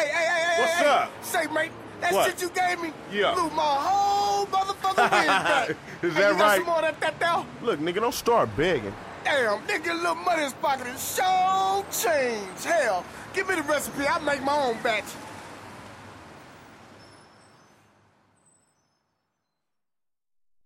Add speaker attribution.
Speaker 1: Hey, hey, hey, hey,
Speaker 2: What's
Speaker 1: hey.
Speaker 2: up?
Speaker 1: Say, mate, that
Speaker 2: What?
Speaker 1: shit you gave me
Speaker 2: Yeah.
Speaker 1: blew my whole motherfucking wind back.
Speaker 2: Is
Speaker 1: hey,
Speaker 2: that
Speaker 1: you got
Speaker 2: right?
Speaker 1: some more of that, that?
Speaker 2: Look, nigga, don't start begging.
Speaker 1: Damn, nigga, little money in his pocket is so change. Hell, give me the recipe. I make my own batch.